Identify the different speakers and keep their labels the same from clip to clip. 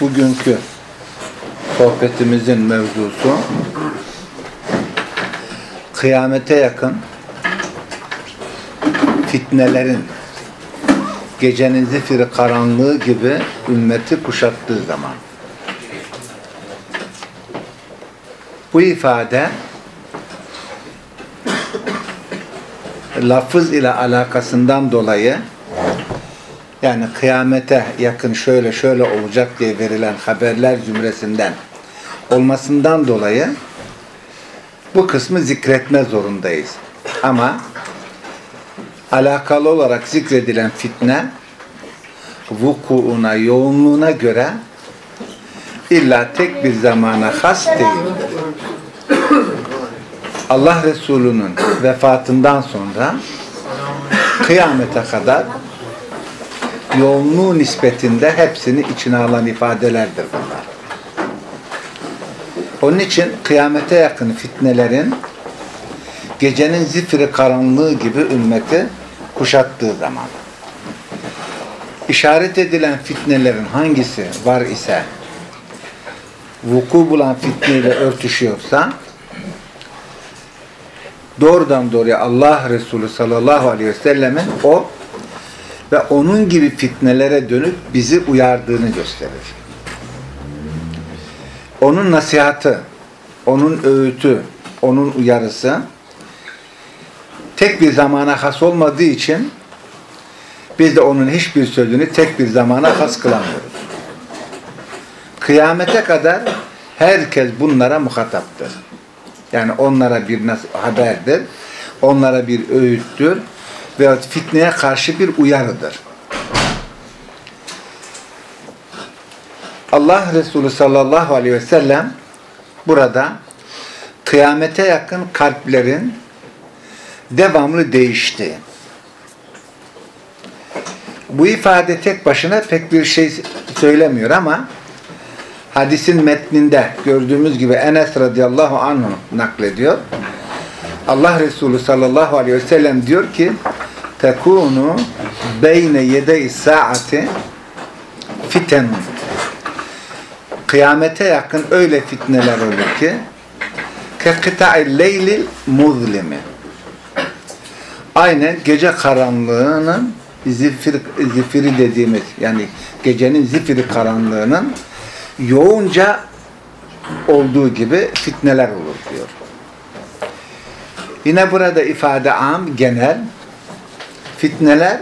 Speaker 1: Bugünkü sohbetimizin mevzusu kıyamete yakın fitnelerin gecenin zifiri karanlığı gibi ümmeti kuşattığı zaman. Bu ifade lafız ile alakasından dolayı yani kıyamete yakın şöyle şöyle olacak diye verilen haberler zümresinden olmasından dolayı bu kısmı zikretme zorundayız. Ama alakalı olarak zikredilen fitne vukuuna, yoğunluğuna göre illa tek bir zamana has değildir. Allah Resulü'nün vefatından sonra kıyamete kadar yoğunluğu nispetinde hepsini içine alan ifadelerdir bunlar. Onun için kıyamete yakın fitnelerin gecenin zifiri karanlığı gibi ümmeti kuşattığı zaman işaret edilen fitnelerin hangisi var ise vuku bulan fitneyle örtüşüyorsa doğrudan doğruya Allah Resulü sallallahu aleyhi ve sellemin o ve onun gibi fitnelere dönüp bizi uyardığını gösterir. Onun nasihatı, onun öğütü, onun uyarısı tek bir zamana has olmadığı için biz de onun hiçbir sözünü tek bir zamana has kılamıyoruz. Kıyamete kadar herkes bunlara muhataptır. Yani onlara bir haberdir, onlara bir öğüttür veya fitneye karşı bir uyarıdır. Allah Resulü sallallahu aleyhi ve sellem burada kıyamete yakın kalplerin devamlı değişti. Bu ifade tek başına pek bir şey söylemiyor ama hadisin metninde gördüğümüz gibi Enes radıyallahu anh'u naklediyor. Allah Resulü sallallahu aleyhi ve sellem diyor ki tekunu beyne yede saati fiten. Kıyamete yakın öyle fitneler olur ki kekita'il leylil muzlimi. Aynen gece karanlığının zifir, zifiri dediğimiz yani gecenin zifiri karanlığının yoğunca olduğu gibi fitneler olur diyor. Yine burada ifade am, genel fitneler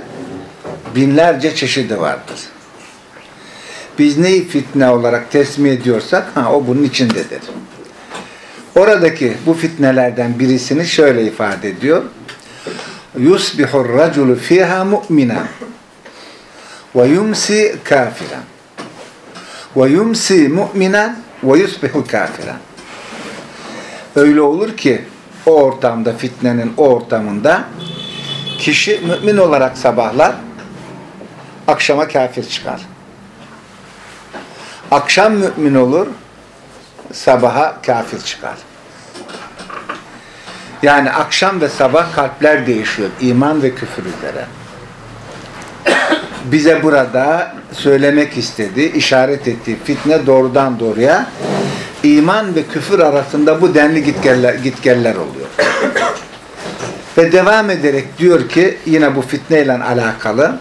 Speaker 1: binlerce çeşidi vardır. Biz neyi fitne olarak tesmih ediyorsak ha, o bunun içindedir. Oradaki bu fitnelerden birisini şöyle ifade ediyor. Yusbihur raculu fiha mu'mina ve yumsi kafiran ve yumsi mu'minen. Öyle olur ki o ortamda, fitnenin o ortamında kişi mümin olarak sabahlar, akşama kafir çıkar. Akşam mümin olur, sabaha kafir çıkar. Yani akşam ve sabah kalpler değişiyor. iman ve küfür üzere. Bize burada söylemek istediği, işaret ettiği fitne doğrudan doğruya iman ve küfür arasında bu denli gitgeller, gitgeller oluyor. Ve devam ederek diyor ki yine bu fitneyle alakalı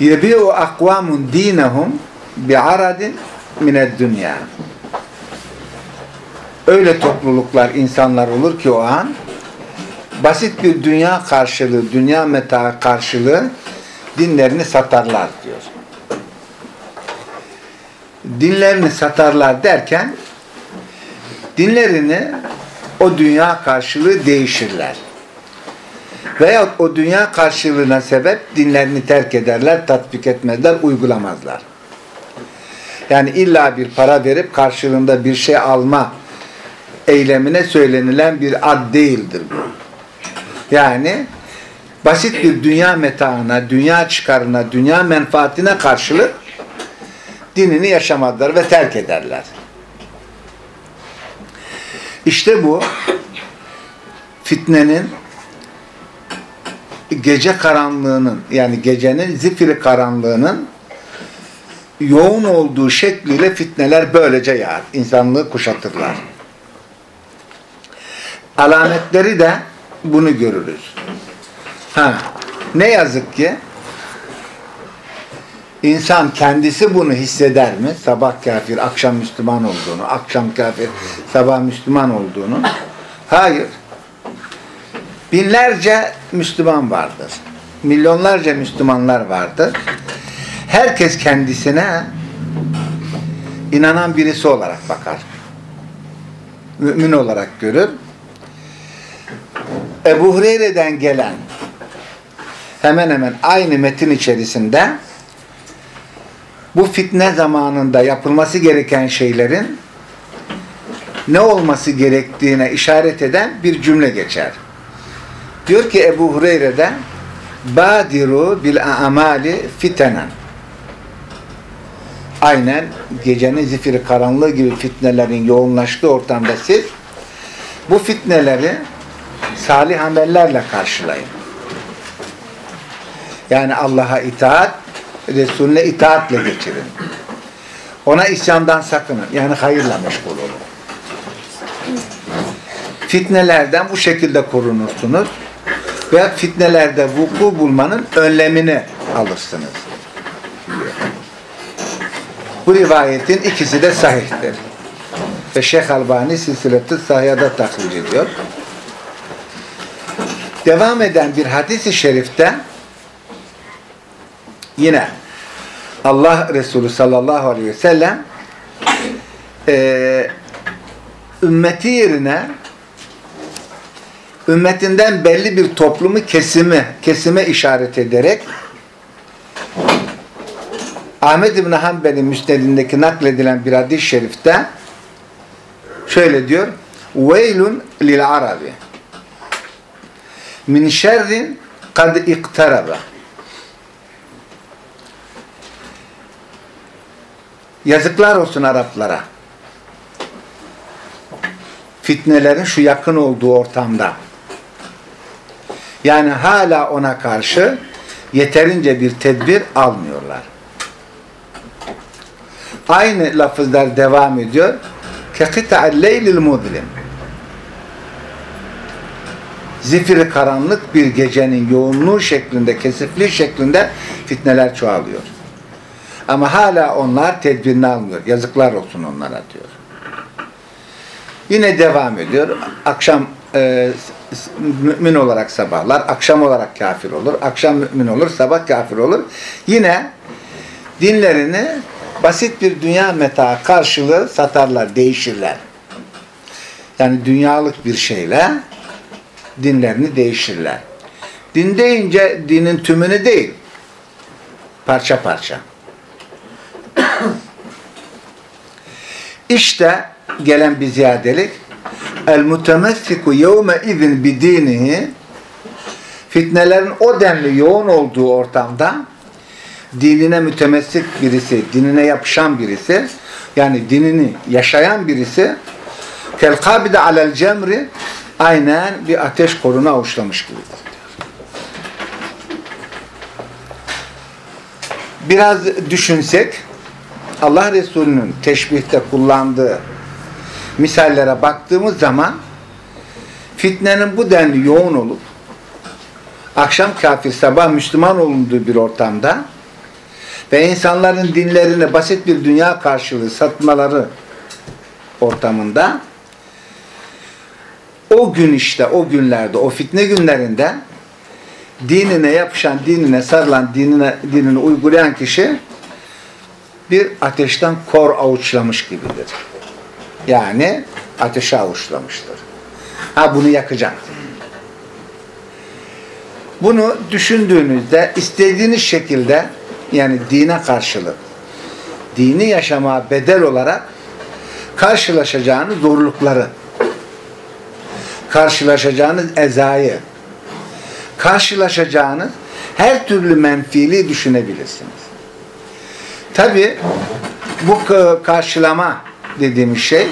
Speaker 1: yebi'u akvamun dinehum bi'aradin mined dünya. Öyle topluluklar, insanlar olur ki o an basit bir dünya karşılığı, dünya meta karşılığı dinlerini satarlar diyor. Dinlerini satarlar derken dinlerini o dünya karşılığı değişirler. Veya o dünya karşılığına sebep dinlerini terk ederler, tatbik etmezler, uygulamazlar. Yani illa bir para verip karşılığında bir şey alma eylemine söylenilen bir ad değildir bu. Yani basit bir dünya metaına, dünya çıkarına, dünya menfaatine karşılık dinini yaşamadılar ve terk ederler. İşte bu fitnenin gece karanlığının yani gecenin zifiri karanlığının yoğun olduğu şekliyle fitneler böylece yağar. İnsanlığı kuşatırlar. Alametleri de bunu görürüz. Ha, ne yazık ki insan kendisi bunu hisseder mi? Sabah kafir, akşam Müslüman olduğunu, akşam kafir, sabah Müslüman olduğunu. Hayır. Binlerce Müslüman vardır. Milyonlarca Müslümanlar vardır. Herkes kendisine inanan birisi olarak bakar. Mümin olarak görür. Ebu Hureyre'den gelen hemen hemen aynı metin içerisinde bu fitne zamanında yapılması gereken şeylerin ne olması gerektiğine işaret eden bir cümle geçer. Diyor ki Ebu Hureyre'de Badiru bil amali fitenen Aynen gecenin zifiri karanlığı gibi fitnelerin yoğunlaştığı ortamda siz bu fitneleri salih amellerle karşılayın. Yani Allah'a itaat, Resulüne itaatle geçirin. Ona isyandan sakının. Yani hayırla meşgul olun. Fitnelerden bu şekilde korunursunuz. Ve fitnelerde vuku bulmanın önlemini alırsınız. Bu rivayetin ikisi de sahihtir. Ve Şeyh Albani silsiletü sahiyada taklit ediyor. Devam eden bir hadis-i şerifte yine Allah Resulü sallallahu aleyhi ve sellem e, ümmeti yerine ümmetinden belli bir toplumu kesimi, kesime işaret ederek Ahmed İbni Hanbel'in müsnedindeki nakledilen bir hadis-i şerifte şöyle diyor Veylun lil arabi. Min şerrin kad iktaraba Yazıklar olsun Araplara. Fitnelerin şu yakın olduğu ortamda. Yani hala ona karşı yeterince bir tedbir almıyorlar. Aynı lafızlar devam ediyor. Kekita'l leylil mudlim. Zifiri karanlık bir gecenin yoğunluğu şeklinde, kesifliği şeklinde fitneler çoğalıyor. Ama hala onlar tedbirini almıyor. Yazıklar olsun onlara diyor. Yine devam ediyor. Akşam e, mümin olarak sabahlar, akşam olarak kafir olur. Akşam mümin olur, sabah kafir olur. Yine dinlerini basit bir dünya meta karşılığı satarlar, değişirler. Yani dünyalık bir şeyle dinlerini değişirler. Din deyince dinin tümünü değil, parça parça. İşte gelen bir ziyadelik el mutemessiku yevme izin bidinihi fitnelerin o denli yoğun olduğu ortamda dinine mütemessik birisi, dinine yapışan birisi yani dinini yaşayan birisi kel kabide alel cemri aynen bir ateş koruna avuçlamış gibidir. Biraz düşünsek Allah Resulü'nün teşbihte kullandığı misallere baktığımız zaman fitnenin bu denli yoğun olup akşam kafir sabah Müslüman olunduğu bir ortamda ve insanların dinlerini basit bir dünya karşılığı satmaları ortamında o gün işte o günlerde o fitne günlerinde dinine yapışan, dinine sarılan, dinine, dinini uygulayan kişi bir ateşten kor avuçlamış gibidir. Yani ateşe avuçlamıştır. Ha bunu yakacak. Bunu düşündüğünüzde istediğiniz şekilde yani dine karşılık dini yaşama bedel olarak karşılaşacağınız zorlukları karşılaşacağınız ezayı karşılaşacağınız her türlü menfili düşünebilirsiniz. Tabi bu karşılama dediğimiz şey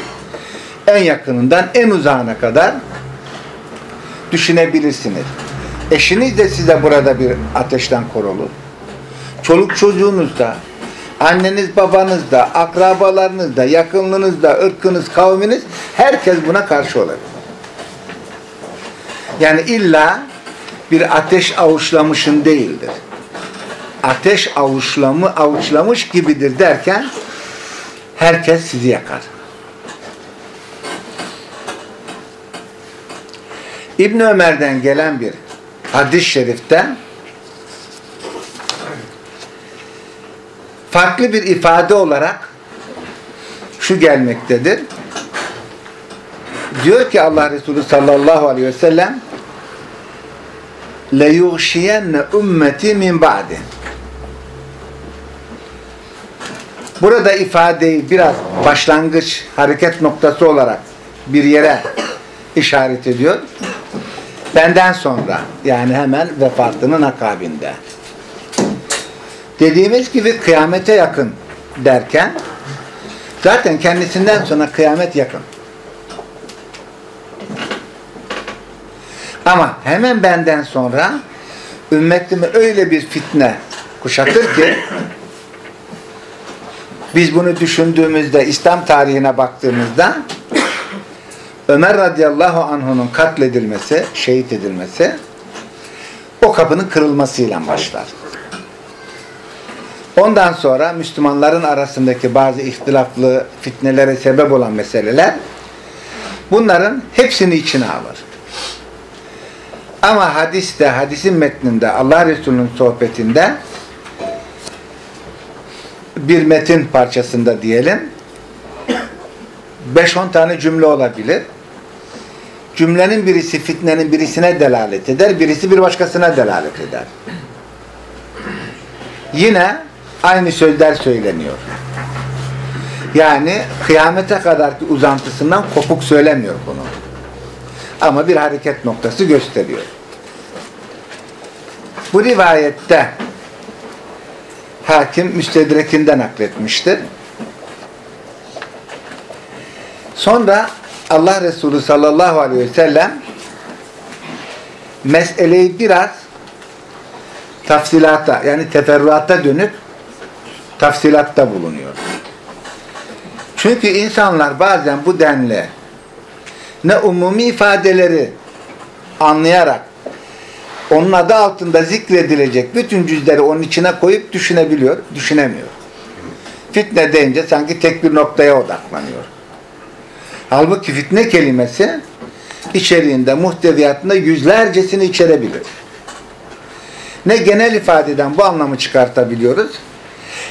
Speaker 1: en yakınından en uzağına kadar düşünebilirsiniz. Eşiniz de size burada bir ateşten korulur. Çoluk çocuğunuz da, anneniz babanız da, akrabalarınız da, yakınlığınız da, ırkınız, kavminiz herkes buna karşı olabilir. Yani illa bir ateş avuçlamışın değildir Ateş avuçlamı avuçlamış gibidir derken herkes sizi yakar. İbn Ömer'den gelen bir hadis-i şerifte farklı bir ifade olarak şu gelmektedir. Diyor ki Allah Resulü sallallahu aleyhi ve sellem لَيُغْشِيَنَّ ümmeti min ba'di Burada ifadeyi biraz başlangıç hareket noktası olarak bir yere işaret ediyor. Benden sonra yani hemen vefatının akabinde. Dediğimiz gibi kıyamete yakın derken zaten kendisinden sonra kıyamet yakın. Ama hemen benden sonra ümmetimi öyle bir fitne kuşatır ki biz bunu düşündüğümüzde İslam tarihine baktığımızda Ömer radıyallahu anh'unun katledilmesi, şehit edilmesi o kapının kırılmasıyla başlar. Ondan sonra Müslümanların arasındaki bazı ihtilaflı fitnelere sebep olan meseleler bunların hepsini içine alır. Ama hadiste, hadisin metninde, Allah Resulü'nün sohbetinde bir metin parçasında diyelim 5-10 tane cümle olabilir. Cümlenin birisi fitnenin birisine delalet eder, birisi bir başkasına delalet eder. Yine aynı sözler söyleniyor. Yani kıyamete kadarki uzantısından kopuk söylemiyor bunu. Ama bir hareket noktası gösteriyor. Bu rivayette hakim müstedrekinden nakletmiştir. Sonra Allah Resulü sallallahu aleyhi ve sellem meseleyi biraz tafsilata yani teferruata dönüp tafsilatta bulunuyor. Çünkü insanlar bazen bu denli ne umumi ifadeleri anlayarak onun adı altında zikredilecek bütün cüzleri onun içine koyup düşünebiliyor, düşünemiyor. Fitne deyince sanki tek bir noktaya odaklanıyor. Halbuki fitne kelimesi içeriğinde, muhteviyatında yüzlercesini içerebilir. Ne genel ifadeden bu anlamı çıkartabiliyoruz.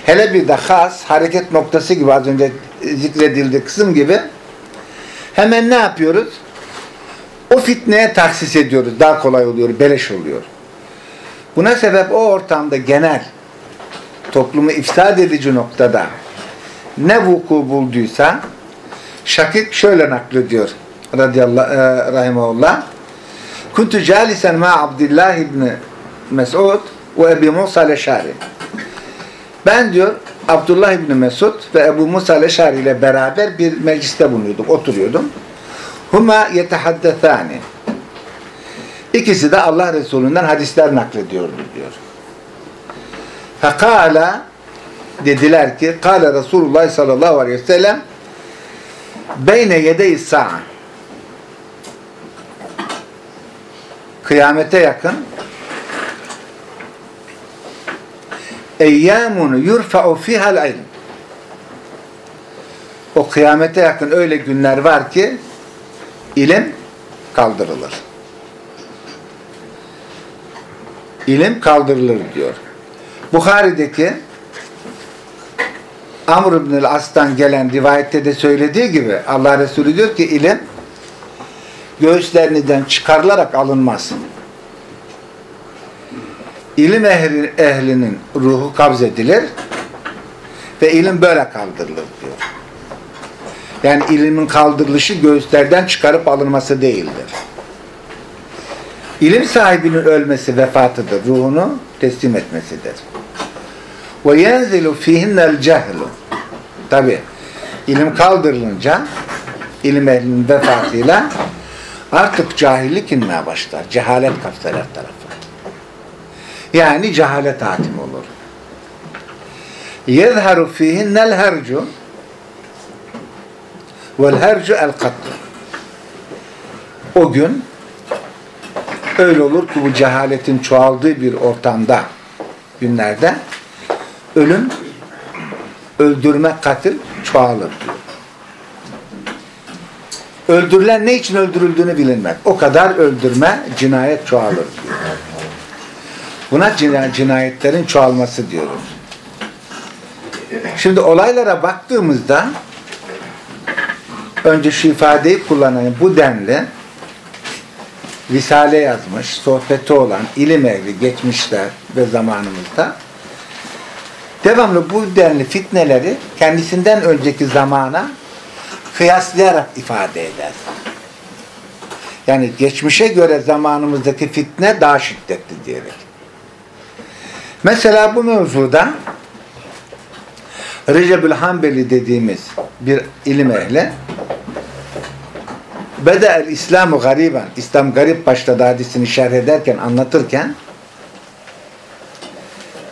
Speaker 1: Hele bir de has, hareket noktası gibi az önce zikredildi kısım gibi hemen ne yapıyoruz? O fitneye taksis ediyoruz. Daha kolay oluyor, beleş oluyor. Buna sebep o ortamda genel toplumu ifsad edici noktada ne vuku bulduysa Şakik şöyle naklediyor radıyallahu e, rahimahullah Kuntu calisen ma Abdullah ibn Mes'ud ve Ebu Musa Leşari Ben diyor Abdullah ibn Mesud ve Ebu Musa Leşari ile beraber bir mecliste bulunuyordum, oturuyordum. Huma yetehaddethani. İkisi de Allah Resulü'nden hadisler naklediyordu diyor. Fekala dediler ki Kale Resulullah sallallahu aleyhi ve sellem Beyne yedey sa'a Kıyamete yakın Eyyamun yurfa'u fihal ilm O kıyamete yakın öyle günler var ki ilim kaldırılır. İlim kaldırılır diyor. Bukhari'deki Amr ibn As'tan gelen rivayette de söylediği gibi Allah Resulü diyor ki ilim göğüslerinizden çıkarılarak alınmaz. İlim ehli, ehlinin ruhu kabz edilir ve ilim böyle kaldırılır diyor. Yani ilimin kaldırılışı göğüslerden çıkarıp alınması değildir. İlim sahibinin ölmesi vefatıdır. Ruhunu teslim etmesidir. Ve yenzilu fihinnel cehlu. Tabi ilim kaldırılınca ilim ehlinin vefatıyla artık cahillik inmeye başlar. Cehalet kapsar her tarafı. Yani cehalet hakim olur. Yezharu fihinnel hercu vel hercu el katlu. O gün öyle olur ki bu cehaletin çoğaldığı bir ortamda günlerde ölüm öldürme katil çoğalır diyor. Öldürülen ne için öldürüldüğünü bilinmez. O kadar öldürme, cinayet çoğalır diyor. Buna cinayetlerin çoğalması diyoruz. Şimdi olaylara baktığımızda önce şu ifadeyi kullanan bu denli Risale yazmış, sohbeti olan ilim ehli geçmişler ve zamanımızda devamlı bu denli fitneleri kendisinden önceki zamana kıyaslayarak ifade eder. Yani geçmişe göre zamanımızdaki fitne daha şiddetli diyerek. Mesela bu mevzuda Recepül Hanbeli dediğimiz bir ilim ehli Bede'el İslamu gariben İslam garip başladı hadisini şerh ederken, anlatırken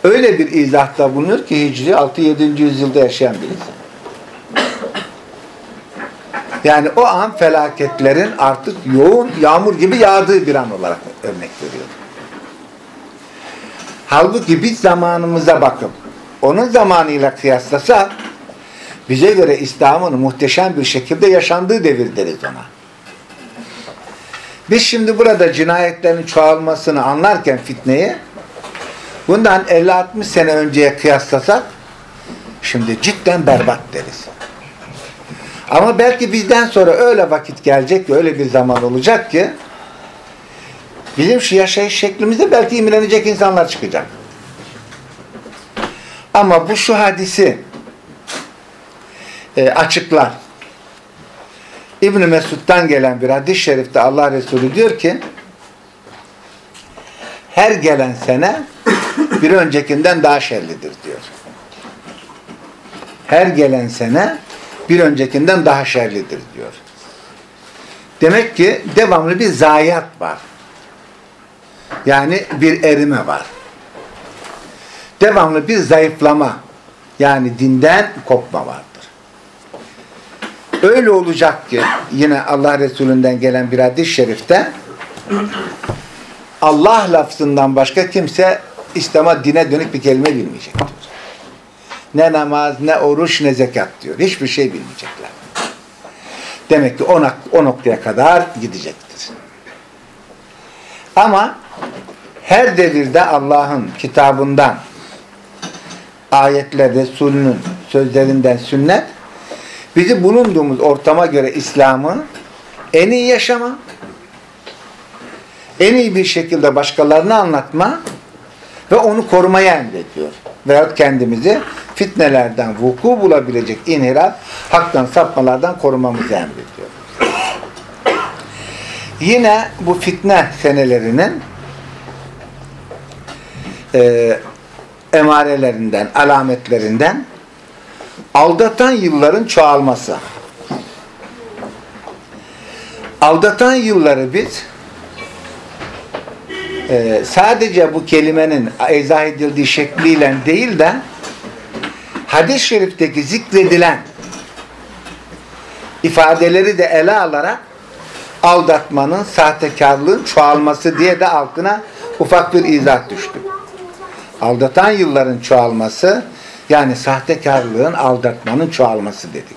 Speaker 1: öyle bir izahta bulunuyor ki Hicri 6-7. yüzyılda yaşayan bir insan. Yani o an felaketlerin artık yoğun yağmur gibi yağdığı bir an olarak örnek veriyor. Halbuki biz zamanımıza bakıp onun zamanıyla kıyaslasak bize göre İslam'ın muhteşem bir şekilde yaşandığı devir deriz ona. Biz şimdi burada cinayetlerin çoğalmasını anlarken fitneyi bundan 50-60 sene önceye kıyaslasak şimdi cidden berbat deriz. Ama belki bizden sonra öyle vakit gelecek ki öyle bir zaman olacak ki bizim şu yaşayış şeklimizde belki imrenecek insanlar çıkacak. Ama bu şu hadisi e, açıklar. İbn-i Mesud'dan gelen bir hadis-i şerifte Allah Resulü diyor ki her gelen sene bir öncekinden daha şerlidir diyor. Her gelen sene bir öncekinden daha şerlidir diyor. Demek ki devamlı bir zayiat var. Yani bir erime var. Devamlı bir zayıflama yani dinden kopma vardır. Öyle olacak ki yine Allah Resulü'nden gelen bir hadis-i şerifte Allah lafzından başka kimse İslam'a dine dönük bir kelime bilmeyecektir. Ne namaz, ne oruç, ne zekat diyor. Hiçbir şey bilmeyecekler. Demek ki o, o noktaya kadar gidecektir. Ama her devirde Allah'ın kitabından ayetler, Resulünün sözlerinden sünnet bizi bulunduğumuz ortama göre İslam'ı en iyi yaşama, en iyi bir şekilde başkalarına anlatma ve onu korumaya emrediyor. Veyahut kendimizi fitnelerden vuku bulabilecek inhiraf, haktan sapmalardan korumamızı emrediyor. Yine bu fitne senelerinin e, emarelerinden, alametlerinden aldatan yılların çoğalması. Aldatan yılları biz e, sadece bu kelimenin izah edildiği şekliyle değil de hadis-i şerifteki zikredilen ifadeleri de ele alarak aldatmanın, sahtekarlığın çoğalması diye de altına ufak bir izah düştü. Aldatan yılların çoğalması yani sahtekarlığın, aldatmanın çoğalması dedik.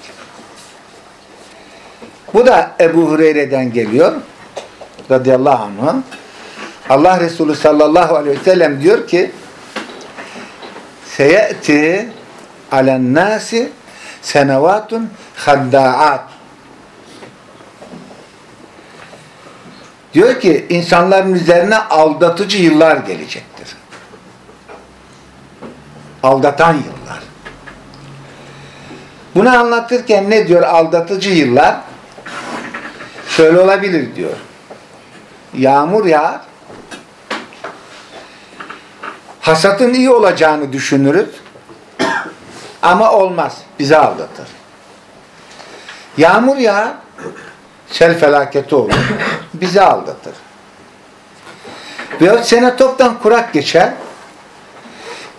Speaker 1: Bu da Ebu Hureyre'den geliyor. Radıyallahu anh. Allah Resulü sallallahu aleyhi ve sellem diyor ki Seyeti alen nasi senevatun hadda'at Diyor ki insanların üzerine aldatıcı yıllar gelecektir. Aldatan yıllar. Bunu anlatırken ne diyor aldatıcı yıllar? Şöyle olabilir diyor. Yağmur yağar. Hasatın iyi olacağını düşünürüz. Ama olmaz. Bizi aldatır. Yağmur yağar. Sel felaketi olur. Bizi aldatır. Veyahut sene toptan kurak geçer.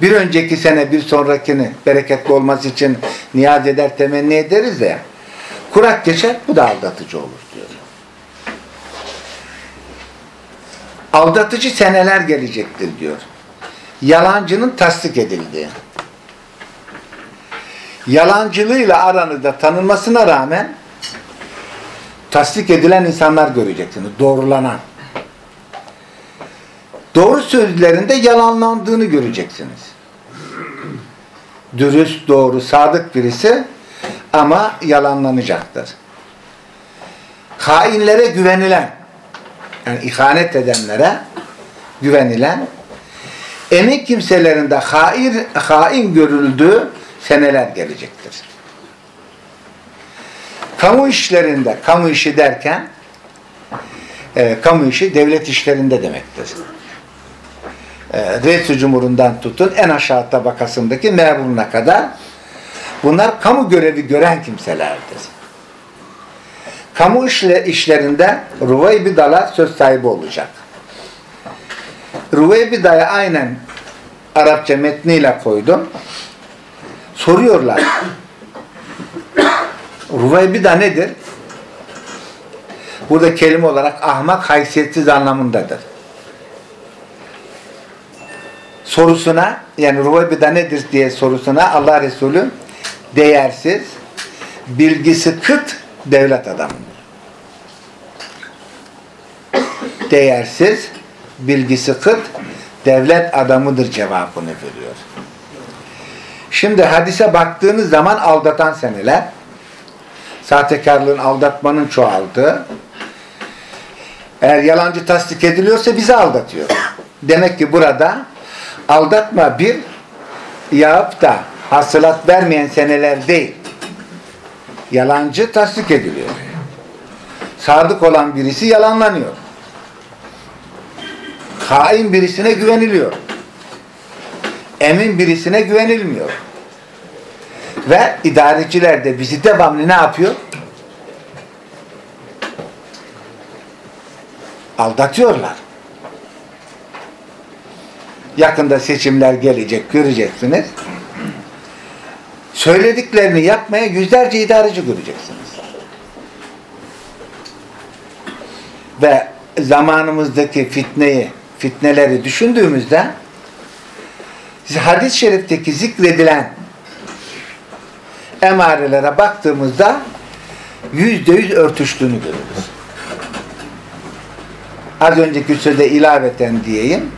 Speaker 1: Bir önceki sene bir sonrakini bereketli olması için niyaz eder, temenni ederiz de kurak geçer, bu da aldatıcı olur diyor. Aldatıcı seneler gelecektir diyor. Yalancının tasdik edildiği. Yalancılığıyla aranızda tanınmasına rağmen tasdik edilen insanlar göreceksiniz. Doğrulanan. Doğru sözlerinde yalanlandığını göreceksiniz. Dürüst, doğru, sadık birisi ama yalanlanacaktır. Hainlere güvenilen, yani ihanet edenlere güvenilen, emin kimselerinde hain, hain görüldüğü seneler gelecektir. Kamu işlerinde, kamu işi derken, e, kamu işi devlet işlerinde demektir. E, Reis-i Cumhur'undan tutun en aşağı tabakasındaki memuruna kadar bunlar kamu görevi gören kimselerdir. Kamu işle, işlerinde Ruveybidalar söz sahibi olacak. Ruveybida'ya aynen Arapça metniyle koydum. Soruyorlar. Ruveybida nedir? Burada kelime olarak ahmak, haysiyetsiz anlamındadır. Sorusuna, yani Ruveybida nedir diye sorusuna Allah Resulü değersiz, bilgisi kıt devlet adamıdır. Değersiz, bilgisi kıt devlet adamıdır cevabını veriyor. Şimdi hadise baktığınız zaman aldatan seneler, sahtekarlığın, aldatmanın çoğaldığı, eğer yalancı tasdik ediliyorsa bizi aldatıyor. Demek ki burada aldatma bir yağıp da hasılat vermeyen seneler değil. Yalancı tasdik ediliyor. Sadık olan birisi yalanlanıyor. Hain birisine güveniliyor. Emin birisine güvenilmiyor. Ve idareciler de bizi devamlı ne yapıyor? Aldatıyorlar. Yakında seçimler gelecek, göreceksiniz. Söylediklerini yapmaya yüzlerce idareci göreceksiniz. Ve zamanımızdaki fitneyi, fitneleri düşündüğümüzde hadis-i şerifteki zikredilen emarelere baktığımızda yüzde yüz örtüştüğünü görürüz. Az önceki söze ilaveten diyeyim.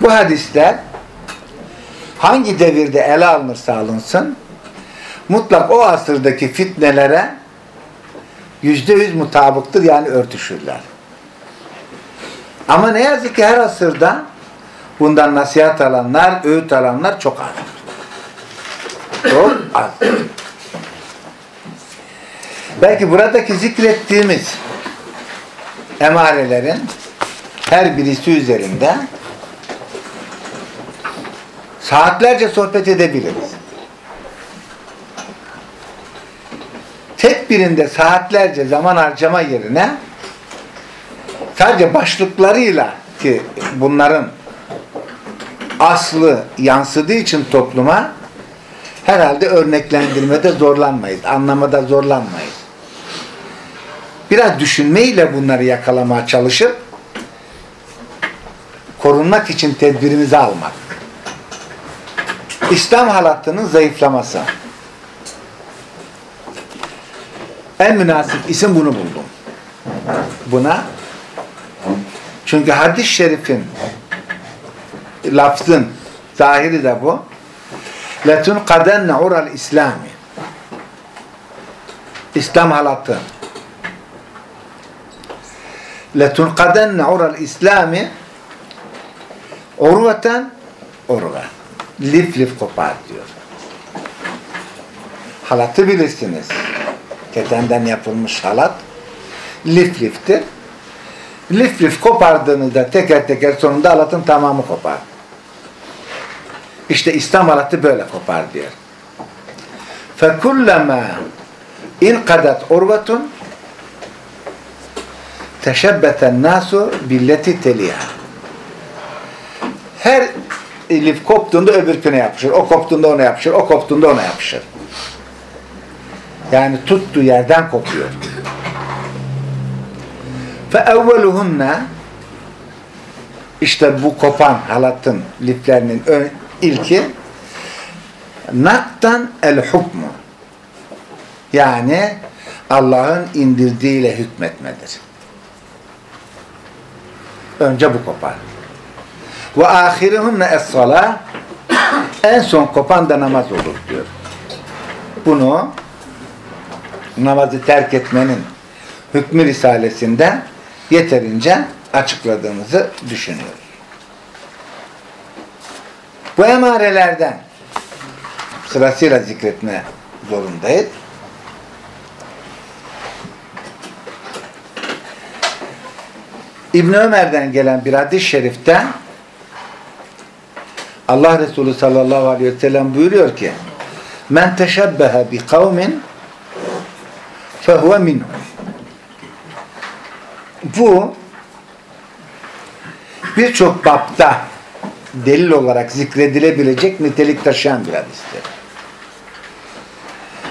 Speaker 1: Bu hadisler hangi devirde ele alınırsa alınsın mutlak o asırdaki fitnelere yüzde yüz mutabıktır yani örtüşürler. Ama ne yazık ki her asırda bundan nasihat alanlar, öğüt alanlar çok az. Çok az. Belki buradaki zikrettiğimiz emarelerin her birisi üzerinde saatlerce sohbet edebiliriz. Tek birinde saatlerce zaman harcama yerine sadece başlıklarıyla ki bunların aslı yansıdığı için topluma herhalde örneklendirmede zorlanmayız, anlamada zorlanmayız. Biraz düşünmeyle bunları yakalamaya çalışıp korunmak için tedbirimizi almak. İslam halatının zayıflaması. En münasip isim bunu buldum. Buna çünkü hadis-i şerifin lafzın zahiri de bu. Letun kadenne ural İslami. İslam halatı. Letun kadenne ural İslami urveten urve Lif lif kopar diyor. Halatı bilirsiniz. Ketenden yapılmış halat lif liftir. Lif lif kopardığınızda teker teker sonunda halatın tamamı kopar. İşte İslam halatı böyle kopar diyor. فَكُلَّمَا اِنْقَدَتْ اُرْوَةٌ تَشَبَّتَ النَّاسُ بِالَّتِ تَلِيهَا Her lif koptuğunda öbürküne yapışır. O koptuğunda ona yapışır. O koptuğunda ona yapışır. Yani tuttuğu yerden kopuyor. فَاَوَّلُهُنَّ işte bu kopan halatın liflerinin ön, ilki naktan el hukmu yani Allah'ın indirdiğiyle hükmetmedir. Önce bu kopar. Ve ahirihunne es-salâ en son kopan da namaz olur diyor. Bunu namazı terk etmenin hükmü risalesinde yeterince açıkladığımızı düşünüyoruz. Bu emarelerden sırasıyla zikretme zorundayız. İbn Ömer'den gelen bir hadis-i şerifte Allah Resulü sallallahu aleyhi ve sellem buyuruyor ki Men teşebbehe bi kavmin fehuve minhum Bu birçok bapta delil olarak zikredilebilecek nitelik taşıyan bir hadistir.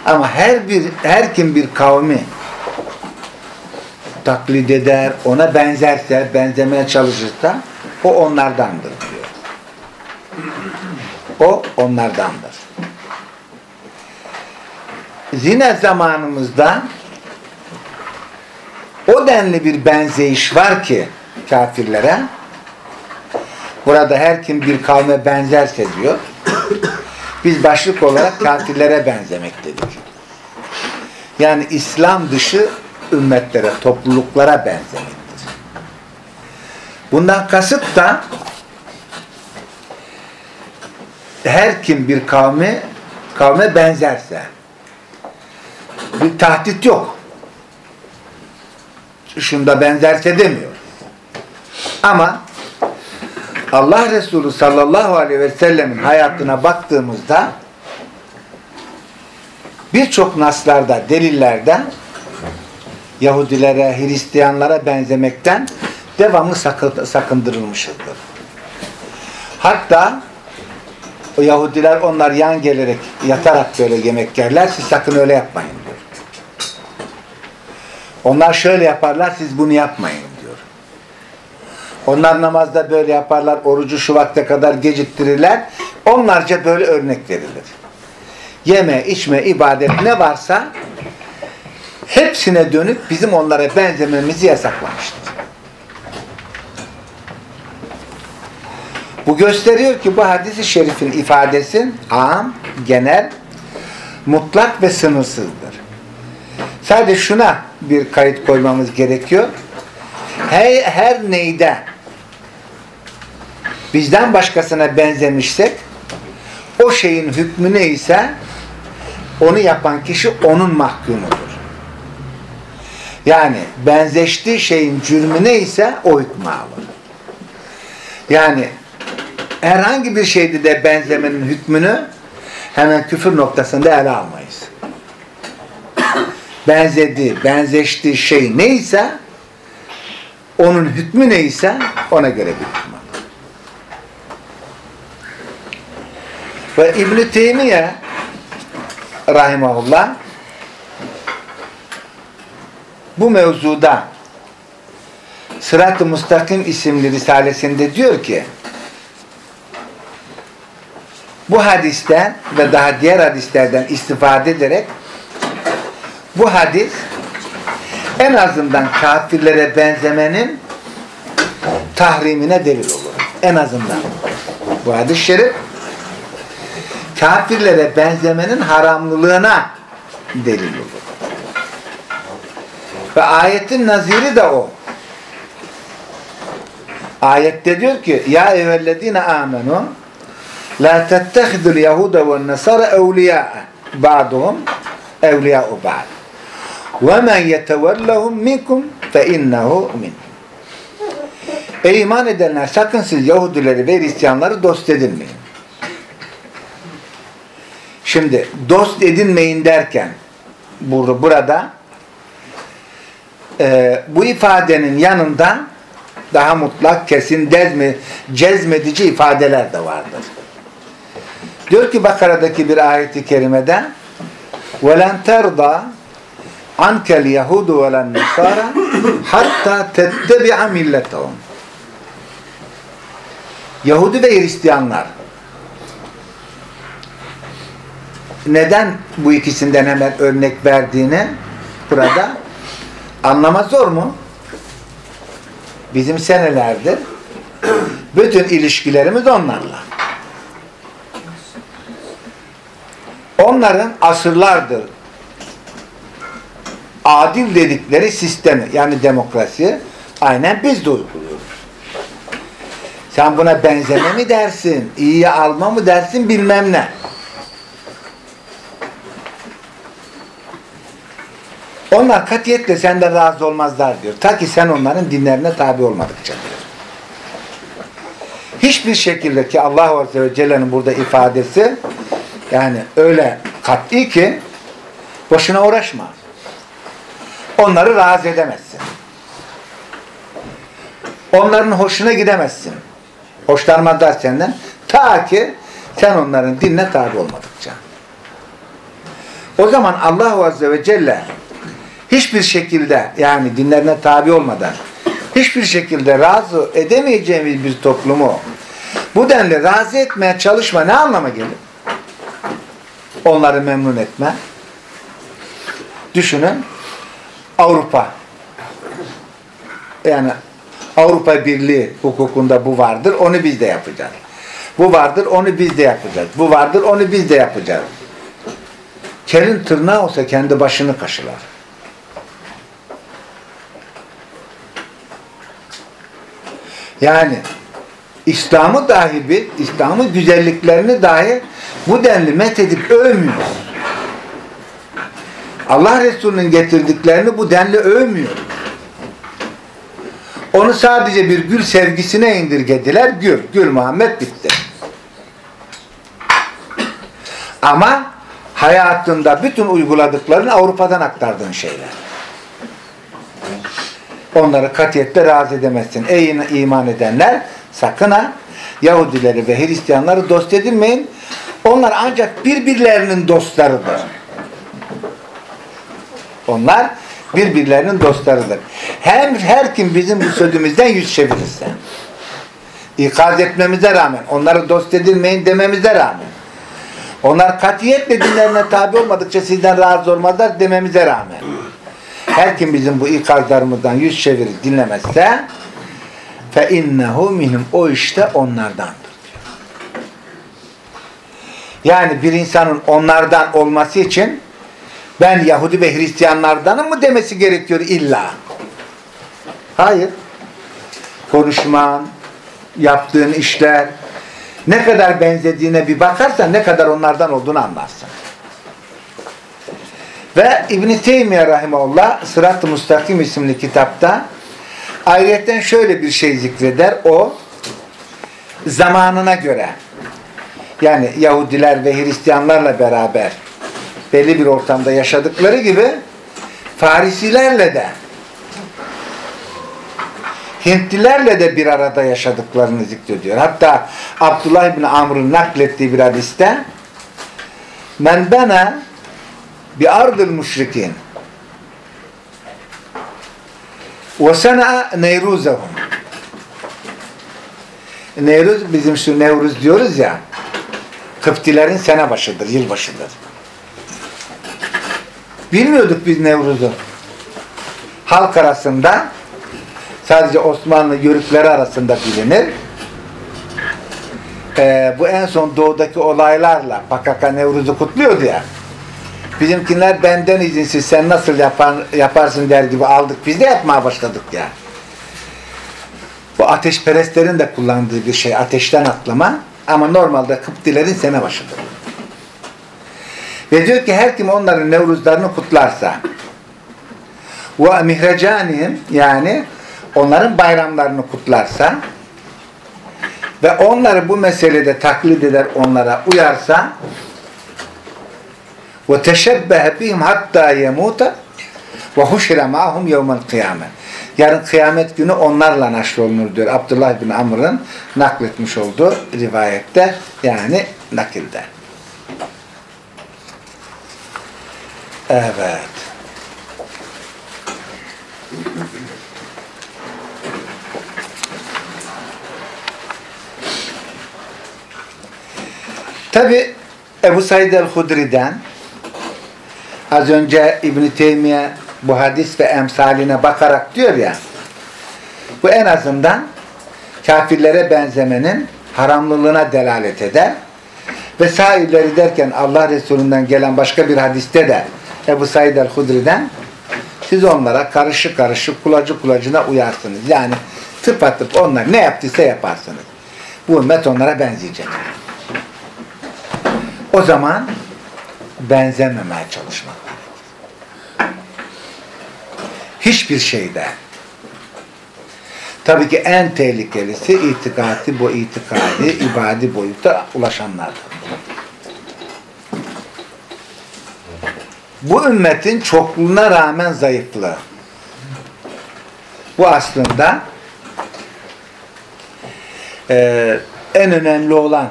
Speaker 1: Ama her bir her kim bir kavmi taklit eder, ona benzerse, benzemeye çalışırsa o onlardandır diyor. O onlardandır. Zine zamanımızda o denli bir benzeyiş var ki kafirlere burada her kim bir kavme benzerse diyor biz başlık olarak kafirlere benzemek dedik. Yani İslam dışı ümmetlere, topluluklara benzemektir. Bundan kasıt da her kim bir kavmi kavme benzerse bir tahdit yok. Şunda benzerse demiyor. Ama Allah Resulü sallallahu aleyhi ve sellemin hayatına baktığımızda birçok naslarda, delillerde Yahudilere, Hristiyanlara benzemekten devamlı sakındırılmışızdır. Hatta o Yahudiler onlar yan gelerek, yatarak böyle yemek yerler. Siz sakın öyle yapmayın diyor. Onlar şöyle yaparlar, siz bunu yapmayın diyor. Onlar namazda böyle yaparlar, orucu şu vakte kadar geciktirirler. Onlarca böyle örnek verilir. Yeme, içme, ibadet ne varsa hepsine dönüp bizim onlara benzememizi yasaklamıştır. Bu gösteriyor ki bu hadisi şerifin ifadesi am, genel, mutlak ve sınırsızdır. Sadece şuna bir kayıt koymamız gerekiyor. Her, her neyde bizden başkasına benzemişsek o şeyin hükmü neyse onu yapan kişi onun mahkumudur. Yani benzeştiği şeyin cürmü neyse o hükmü alır. Yani herhangi bir şeyde de benzemenin hükmünü hemen küfür noktasında ele almayız. Benzediği, benzeştiği şey neyse onun hükmü neyse ona göre bir alır. Ve İbn-i Teymiye rahimahullah bu mevzuda Sırat-ı Mustakim isimli risalesinde diyor ki bu hadisten ve daha diğer hadislerden istifade ederek bu hadis en azından kafirlere benzemenin tahrimine delil olur. En azından. Bu hadis-i şerif kafirlere benzemenin haramlılığına delil olur. Ve ayetin naziri de o. Ayette diyor ki Ya evvellezine amenu La tettehidul yahuda ve nasara evliya'a ba'duhum evliya'u ba'd ve men yetevellahum minkum fe innehu min Ey iman edenler sakın siz Yahudileri ve Hristiyanları dost edinmeyin. Şimdi dost edinmeyin derken burada, burada e, bu ifadenin yanında daha mutlak, kesin, cezmedici ifadeler de vardır. Diyor ki Bakara'daki bir ayeti kerimede وَلَنْ تَرْضَى عَنْكَ الْيَهُودُ وَلَنْ نُصَارَ hatta تَتَّبِعَ مِلَّتَهُمْ Yahudi ve Hristiyanlar neden bu ikisinden hemen örnek verdiğini burada anlama zor mu? Bizim senelerdir bütün ilişkilerimiz onlarla. Onların asırlardır adil dedikleri sistemi yani demokrasi aynen biz de uyguluyoruz. Sen buna benzeme mi dersin, iyiye alma mı dersin bilmem ne. Onlar katiyetle senden razı olmazlar diyor. Ta ki sen onların dinlerine tabi olmadıkça diyor. Hiçbir şekilde ki Allah Azze ve Celle'nin burada ifadesi yani öyle kat'i ki boşuna uğraşma. Onları razı edemezsin. Onların hoşuna gidemezsin. Hoşlanmazlar senden. Ta ki sen onların dinine tabi olmadıkça. O zaman Allah Azze ve Celle hiçbir şekilde yani dinlerine tabi olmadan hiçbir şekilde razı edemeyeceğimiz bir toplumu bu denli razı etmeye çalışma ne anlama gelir? Onları memnun etme. Düşünün Avrupa yani Avrupa Birliği hukukunda bu vardır, onu biz de yapacağız. Bu vardır, onu biz de yapacağız. Bu vardır, onu biz de yapacağız. Kelin tırnağı olsa kendi başını kaşılar. Yani İslam'ı dahi bir, İslam'ın güzelliklerini dahi bu denli methedip övmüyor. Allah Resulü'nün getirdiklerini bu denli övmüyor. Onu sadece bir gül sevgisine indirgediler. Gül, gül Muhammed bitti. Ama hayatında bütün uyguladıklarını Avrupa'dan aktardığın şeyler. Onları katiyetle razı edemezsin. Ey iman edenler sakın ha Yahudileri ve Hristiyanları dost edinmeyin. Onlar ancak birbirlerinin dostlarıdır. Onlar birbirlerinin dostlarıdır. Hem her kim bizim bu sözümüzden yüz çevirirse ikaz etmemize rağmen onları dost edilmeyin dememize rağmen onlar katiyetle dinlerine tabi olmadıkça sizden razı olmazlar dememize rağmen her kim bizim bu ikazlarımızdan yüz çevirip dinlemezse fe innehu minhum o işte onlardandır. Yani bir insanın onlardan olması için ben Yahudi ve Hristiyanlardanım mı demesi gerekiyor illa? Hayır. Konuşman, yaptığın işler ne kadar benzediğine bir bakarsan ne kadar onlardan olduğunu anlarsın. Ve İbn-i Teymiye Rahimahullah Sırat-ı Mustakim isimli kitapta ayrıca şöyle bir şey zikreder. O zamanına göre yani Yahudiler ve Hristiyanlarla beraber belli bir ortamda yaşadıkları gibi Farisilerle de Hintlilerle de bir arada yaşadıklarını zikrediyor. Hatta Abdullah ibn Amr'ın naklettiği bir hadiste men bana bi ardıl müşrikin ve sena'a neyruzahum Nevruz bizim şu Nevruz diyoruz ya Kıptilerin sene başıdır, yılbaşıdır. Bilmiyorduk biz Nevruz'u. Halk arasında sadece Osmanlı yörükleri arasında bilinir. Ee, bu en son doğudaki olaylarla PKK Nevruz'u kutluyordu ya. Bizimkiler benden izinsiz sen nasıl yapar, yaparsın der gibi aldık. Biz de yapmaya başladık ya. Bu ateşperestlerin de kullandığı bir şey. Ateşten atlama. Ama normalde Kıptilerin sene başıdır. Ve diyor ki her kim onların Nevruzlarını kutlarsa ve mihrecanihim yani onların bayramlarını kutlarsa ve onları bu meselede taklit eder onlara uyarsa ve teşebbehe bihim hatta yemuta ve huşire ma'hum yevmel kıyamet. Yarın kıyamet günü onlarla naşrolunur diyor Abdullah bin Amr'ın nakletmiş olduğu rivayette yani nakilde. Evet. Tabi Ebu Said el-Hudri'den az önce İbn-i Teymiye bu hadis ve emsaline bakarak diyor ya bu en azından kafirlere benzemenin haramlılığına delalet eder ve sahilleri derken Allah Resulü'nden gelen başka bir hadiste de Ebu Said el-Hudri'den siz onlara karışık karışık kulacı kulacına uyarsınız. Yani tıpatıp onlar ne yaptıysa yaparsınız. Bu ümmet onlara benzeyecek. O zaman benzememeye çalışmak Hiçbir şeyde. Tabii ki en tehlikelisi itikadi bu itikadi, ibadi boyuta ulaşanlardır. Bu ümmetin çokluğuna rağmen zayıflığı. Bu aslında e, en önemli olan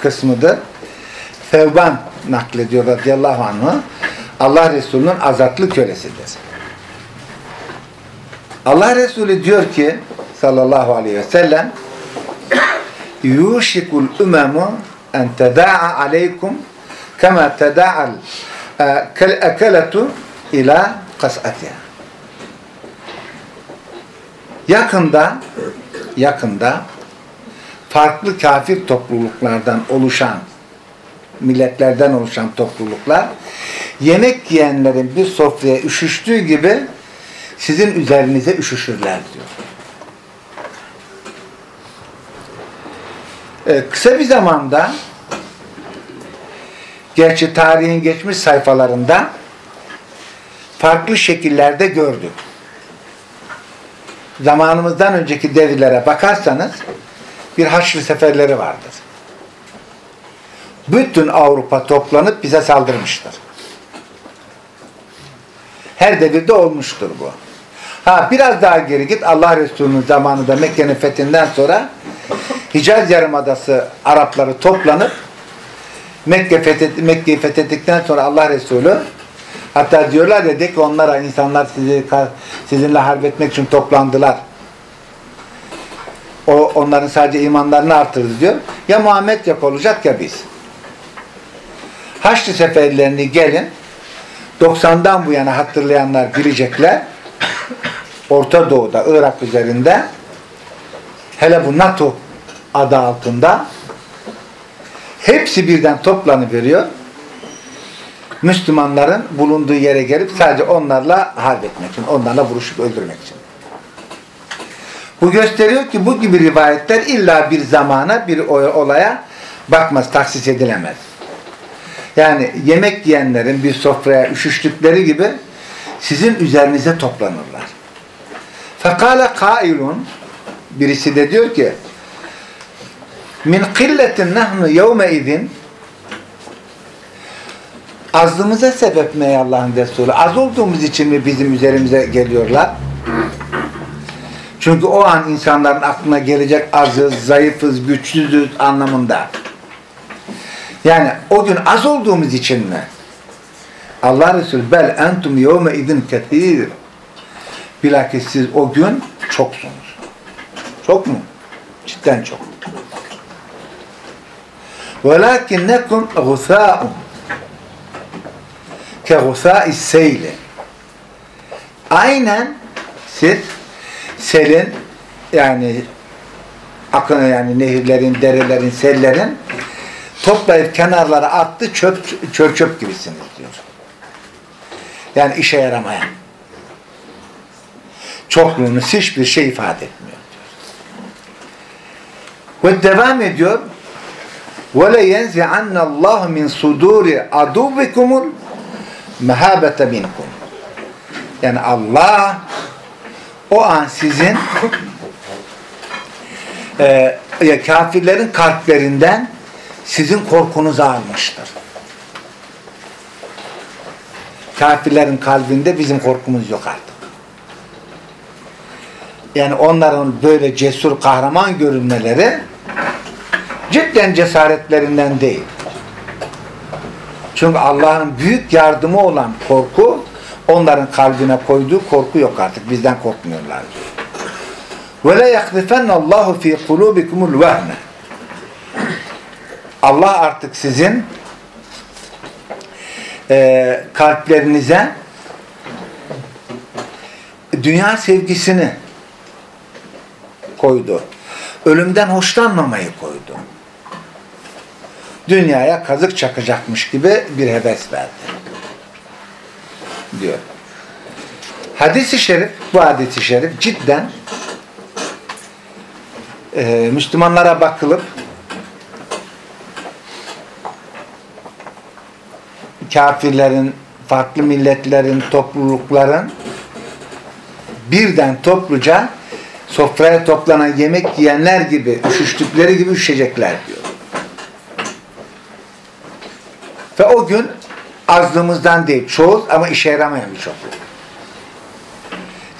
Speaker 1: kısmıdır. Fevban naklediyor radıyallahu anh'ı. Allah Resulü'nün azatlı kölesidir. Allah Resulü diyor ki sallallahu aleyhi ve sellem yuşikul ümemu en teda'a aleykum kema teda'al ekeletu ila kas'atiha. Yakında yakında farklı kafir topluluklardan oluşan milletlerden oluşan topluluklar yemek yiyenlerin bir sofraya üşüştüğü gibi sizin üzerinize üşüşürler diyor. Ee, kısa bir zamanda gerçi tarihin geçmiş sayfalarında farklı şekillerde gördük. Zamanımızdan önceki devirlere bakarsanız bir haçlı seferleri vardır. Bütün Avrupa toplanıp bize saldırmıştır. Her devirde olmuştur bu. Ha biraz daha geri git Allah Resulü'nün zamanında Mekke'nin fethinden sonra Hicaz Yarımadası Arapları toplanıp Mekke fethet, Mekke'yi fethettikten sonra Allah Resulü hatta diyorlar ya de ki onlara insanlar sizi sizinle harp etmek için toplandılar. O onların sadece imanlarını artırdı diyor. Ya Muhammed yok olacak ya biz. Haçlı seferlerini gelin 90'dan bu yana hatırlayanlar bilecekler. Orta Doğu'da, Irak üzerinde hele bu NATO adı altında hepsi birden toplanıveriyor. Müslümanların bulunduğu yere gelip sadece onlarla harp etmek için, onlarla vuruşup öldürmek için. Bu gösteriyor ki bu gibi rivayetler illa bir zamana, bir olaya bakmaz, taksis edilemez. Yani yemek yiyenlerin bir sofraya üşüştükleri gibi sizin üzerinize toplanırlar. Fekale kailun birisi de diyor ki min killetin nahnu yevme idin azlığımıza sebep mi Allah'ın Resulü? Az olduğumuz için mi bizim üzerimize geliyorlar? Çünkü o an insanların aklına gelecek azız, zayıfız, güçsüzüz anlamında. Yani o gün az olduğumuz için mi? Allah Resulü bel entum yevme idin ketir. Bilakis siz o gün çoksunuz. Çok mu? Cidden çok. وَلَكِنَّكُمْ غُثَاءٌ كَغُثَاءِ السَّيْلِ Aynen siz selin yani akın yani nehirlerin, derelerin, sellerin toplayıp kenarlara attı çöp çöp çöp gibisiniz diyor. Yani işe yaramayan. Çokluğunuz hiçbir şey ifade etmiyor diyor. Ve devam ediyor. وَلَا يَنْزِعَنَّ اللّٰهُ مِنْ صُدُورِ عَدُوِّكُمُ الْمَهَابَةَ مِنْكُمْ Yani Allah o an sizin e, ya kafirlerin kalplerinden sizin korkunuzu almıştır. Kafirlerin kalbinde bizim korkumuz yok artık. yani onların böyle cesur kahraman görünmeleri cidden cesaretlerinden değil. Çünkü Allah'ın büyük yardımı olan korku onların kalbine koyduğu korku yok artık. Bizden korkmuyorlar. Ve la yakzifenne Allahu fi kulubikumul vehme. Allah artık sizin e, kalplerinize dünya sevgisini koydu. Ölümden hoşlanmamayı koydu. Dünyaya kazık çakacakmış gibi bir heves verdi. Diyor. Hadis-i şerif, bu hadis-i şerif cidden e, Müslümanlara bakılıp kafirlerin, farklı milletlerin, toplulukların birden topluca sofraya toplanan yemek yiyenler gibi üşüştükleri gibi üşecekler diyor. Ve o gün azlığımızdan değil, çoğuz ama işe yaramayan bir çokluk.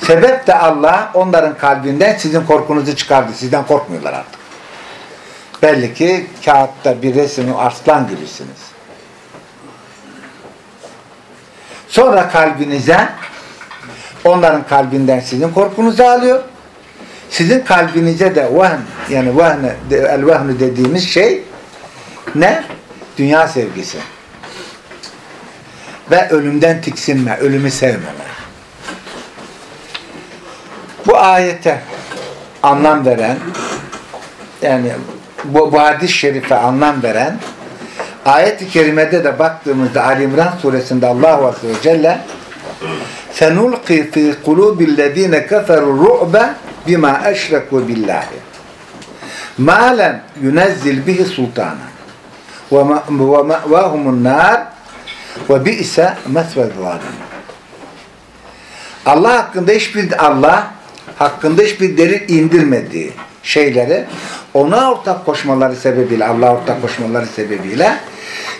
Speaker 1: Sebep de Allah onların kalbinden sizin korkunuzu çıkardı. Sizden korkmuyorlar artık. Belli ki kağıtta bir resim aslan gibisiniz. Sonra kalbinize onların kalbinden sizin korkunuzu alıyor. Sizin kalbinize de vahn yani vahn el vahnu dediğimiz şey ne? Dünya sevgisi. Ve ölümden tiksinme, ölümü sevmeme. Bu ayete anlam veren yani bu, bu hadis-i şerife anlam veren ayet-i kerimede de baktığımızda Ali İmran suresinde Allah Azze ve Celle فَنُلْقِي فِي قُلُوبِ الَّذ۪ينَ كَفَرُوا الرُّعْبَ bima eşreku billahi. Ma lem yunezzil bihi sultana. Ve ma'vahumun nar ve bi'se mesvel zalimin Allah hakkında hiçbir Allah hakkında hiçbir delil indirmediği şeyleri ona ortak koşmaları sebebiyle Allah'a ortak koşmaları sebebiyle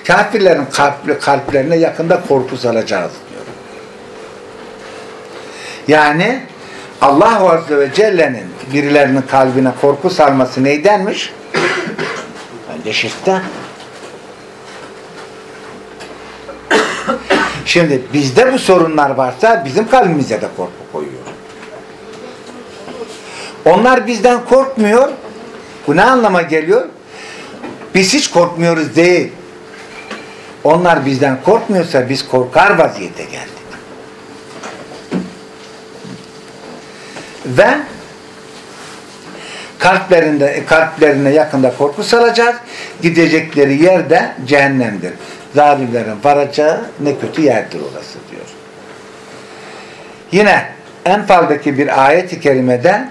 Speaker 1: kafirlerin kalpli, kalplerine yakında korku salacağız diyor. Yani Allah Azze ve Celle'nin birilerinin kalbine korku salması neydenmiş? Bence şirkten. Şimdi bizde bu sorunlar varsa bizim kalbimize de korku koyuyor. Onlar bizden korkmuyor. Bu ne anlama geliyor? Biz hiç korkmuyoruz değil. Onlar bizden korkmuyorsa biz korkar vaziyete geldik. Ve kalplerinde, kalplerine yakında korku salacağız. Gidecekleri yer de cehennemdir. Zalimlerin varacağı ne kötü yerdir orası diyor. Yine Enfal'daki bir ayet-i kerimede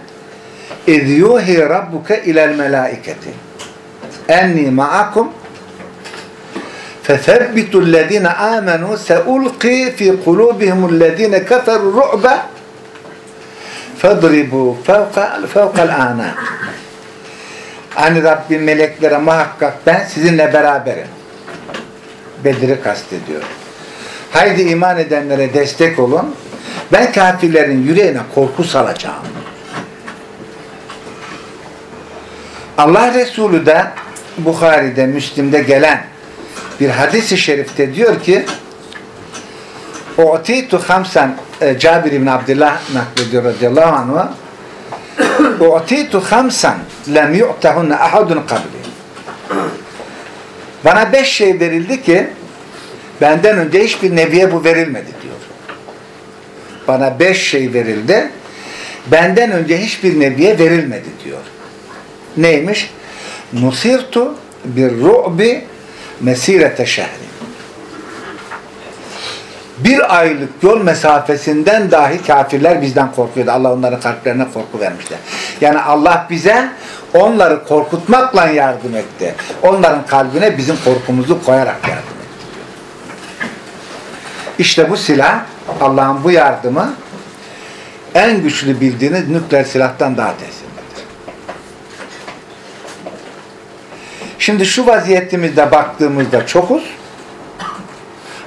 Speaker 1: اِذْ يُوهِي رَبُّكَ اِلَى الْمَلَائِكَةِ اَنِّي مَعَكُمْ فَثَبِّتُوا الَّذ۪ينَ آمَنُوا سَأُلْقِي فِي قُلُوبِهِمُ الَّذ۪ينَ كَفَرُوا الرُّعْبَ فَضْرِبُوا فَوْقَ الْآنَاتِ Hani Rabbim meleklere muhakkak ben sizinle beraberim. Bedir'i kastediyor. Haydi iman edenlere destek olun. Ben kafirlerin yüreğine korku salacağım. Allah Resulü de Bukhari'de, Müslim'de gelen bir hadis-i şerifte diyor ki U'titu hamsan e, Cabir ibn Abdullah naklediyor radıyallahu anh'a U'titu hamsan lem yu'tahunne ahadun kabli Bana beş şey verildi ki benden önce hiçbir nebiye bu verilmedi diyor. Bana beş şey verildi. Benden önce hiçbir nebiye verilmedi diyor. Neymiş? Nusirtu bir ru'bi mesirete şehri. Bir aylık yol mesafesinden dahi kafirler bizden korkuyordu. Allah onların kalplerine korku vermişler. Yani Allah bize onları korkutmakla yardım etti. Onların kalbine bizim korkumuzu koyarak yardım etti. İşte bu silah Allah'ın bu yardımı en güçlü bildiğiniz nükleer silahtan daha tesirlidir. Şimdi şu vaziyetimizde baktığımızda çokuz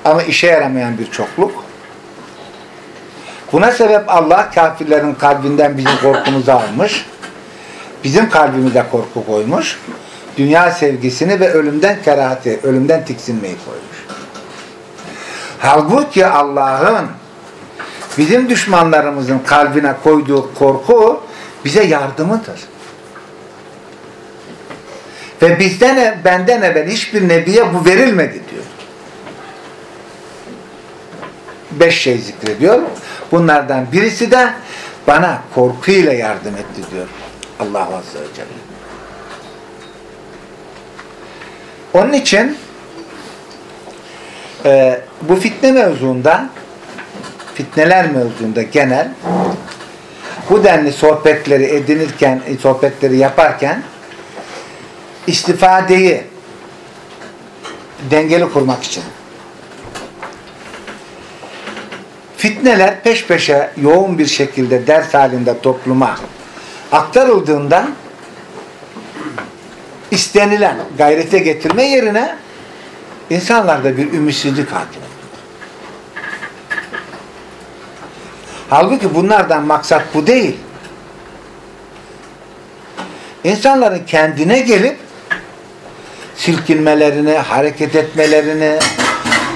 Speaker 1: ama işe yaramayan bir çokluk. Buna sebep Allah kafirlerin kalbinden bizim korkumuzu almış. Bizim kalbimize korku koymuş. Dünya sevgisini ve ölümden kerahati, ölümden tiksinmeyi koymuş. Halbuki Allah'ın bizim düşmanlarımızın kalbine koyduğu korku bize yardımıdır. Ve bizden, e, benden evvel hiçbir nebiye bu verilmedi diyor. Beş şey zikrediyor. Bunlardan birisi de bana korkuyla yardım etti diyor. Allah Azze ve Celle. Onun için e, bu fitne mevzuunda fitneler mevzuunda genel bu denli sohbetleri edinirken, sohbetleri yaparken istifadeyi dengeli kurmak için fitneler peş peşe yoğun bir şekilde ders halinde topluma aktarıldığında istenilen gayrete getirme yerine insanlarda bir ümitsizlik hakim. Halbuki bunlardan maksat bu değil. İnsanların kendine gelip silkinmelerini, hareket etmelerini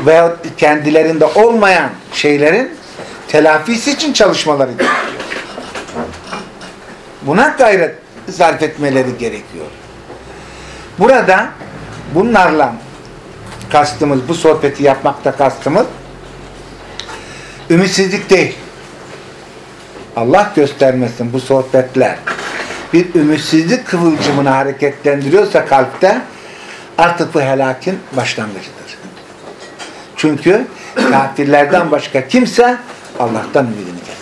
Speaker 1: veya kendilerinde olmayan şeylerin telafisi için çalışmaları gerekiyor. Buna gayret sarf etmeleri gerekiyor. Burada bunlarla kastımız, bu sohbeti yapmakta kastımız ümitsizlik değil. Allah göstermesin bu sohbetler bir ümitsizlik kıvılcımını hareketlendiriyorsa kalpte artık bu helakin başlangıcıdır. Çünkü kafirlerden başka kimse Allah'tan ümidini kesmez.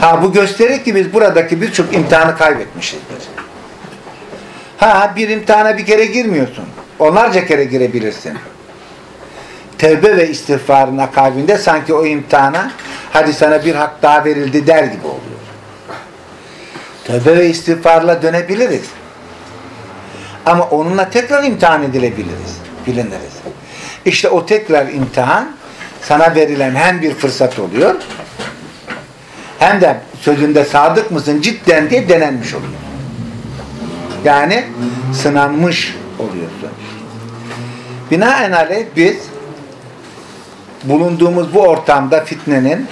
Speaker 1: Ha bu gösterir ki biz buradaki birçok imtihanı kaybetmişizdir. Ha bir imtihana bir kere girmiyorsun. Onlarca kere girebilirsin. Tevbe ve istiğfarın akabinde sanki o imtihana hadi sana bir hak daha verildi der gibi oluyor. Tövbe ve istiğfarla dönebiliriz. Ama onunla tekrar imtihan edilebiliriz. Biliniriz. İşte o tekrar imtihan sana verilen hem bir fırsat oluyor hem de sözünde sadık mısın cidden diye denenmiş oluyor. Yani sınanmış oluyorsun. Binaenaleyh biz bulunduğumuz bu ortamda fitnenin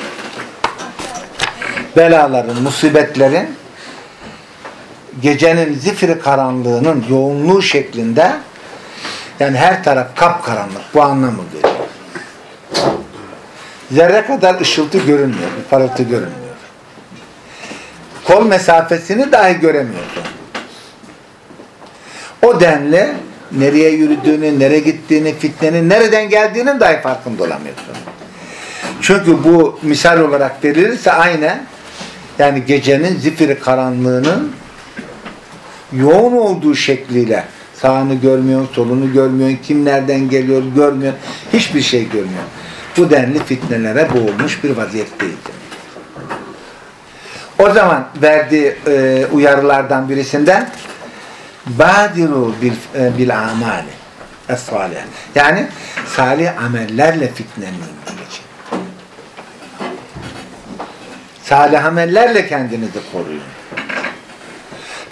Speaker 1: belaların, musibetlerin gecenin zifiri karanlığının yoğunluğu şeklinde yani her taraf kapkaranlık bu anlamı veriyor. Zerre kadar ışıltı görünmüyor, bir parıltı görünmüyor. Kol mesafesini dahi göremiyorsun. O denli nereye yürüdüğünü, nereye gittiğini, fitnenin nereden geldiğinin dahi farkında olamıyorsun. Çünkü bu misal olarak verilirse aynen yani gecenin zifiri karanlığının yoğun olduğu şekliyle sağını görmüyorsun, solunu görmüyorsun, kim nereden geliyor görmüyorsun, hiçbir şey görmüyor. Bu denli fitnelere boğulmuş bir vaziyetteydi. O zaman verdiği e, uyarılardan birisinden badiru bil, e, bil amali es Yani salih amellerle fitnenin için. Salih amellerle kendinizi koruyun.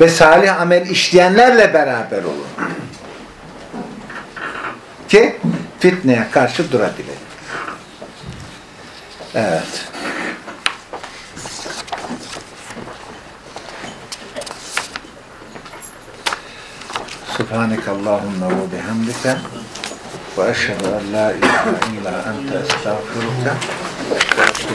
Speaker 1: Ve salih amel işleyenlerle beraber olun. Ki fitneye karşı durabilelim. Evet. Subhanekallahumma ve bihamdike ve eşhedü en la ilahe illa ente estağfiruke ve